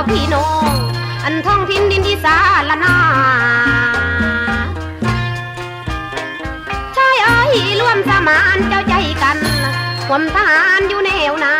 าพี่น้อง อันท้องถิ่นดินที่สาละนาชายเอ้ยร่วมสมานเจ้าใจกัน ความทหารอยู่แนวหนา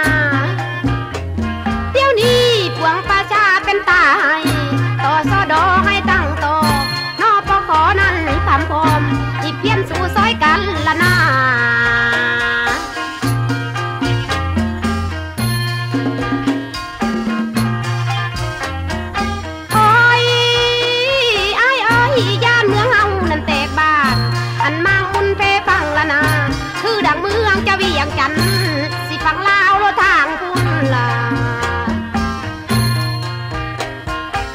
งจันสิฟังลาวโลทางคุณล่ะ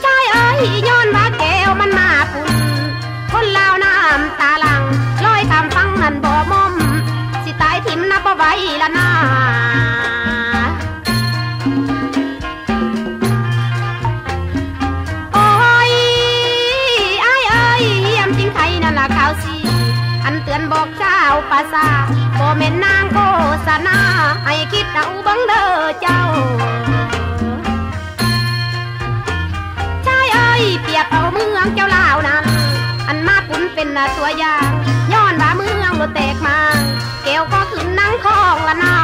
ใช่เอ้ยย้อนว่าแก้วมันมาปุ่นคนลาวน้ำตาลังลอยคำฟังนั่นบ่มอมสิตายทิมนับบ่ไหวละนาบอกเจ้าภาษาบ่แม่นนางโฆษณาให้คิดเอาบังเด้อเจ้าชายเอ้ยเปรียบเอาเมืองเจ้าลาวนั้น อันมาปุนเป็นนตัวอย่างย้อนว่าเมืองเรถแตกมาแก้วก็ขึ้นนั่งคองละนา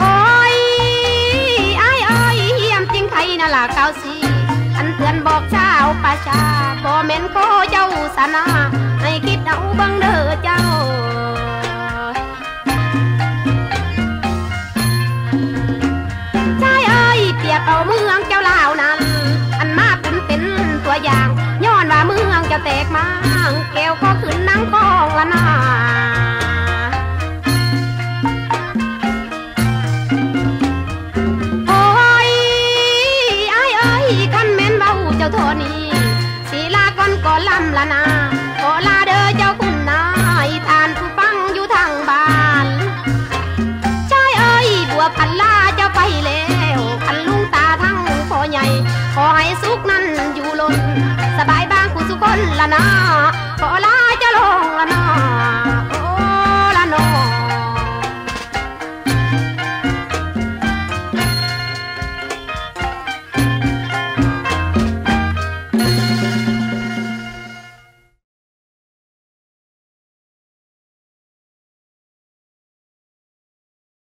โอ้ยไอ้ไอ้ยเยี่ยมจริงใครน่ะล่ะเก้าสี นเตือนบอกชาวประชาบ่แม่นโคเจ้าสนา โทนี่สีลาก่อนก่อลำละนาขอลาเด้อเจ้าคุณนายทานผู้ฟังอยู่ทางบ้านชายเอ้ยบัวพันลาเจ้าไปแล้วพันลุงตาทั้งพ่อใหญ่ขอให้สุขนั้นอยู่ล้นสบายบ้างคู่สุคนละนาขอลา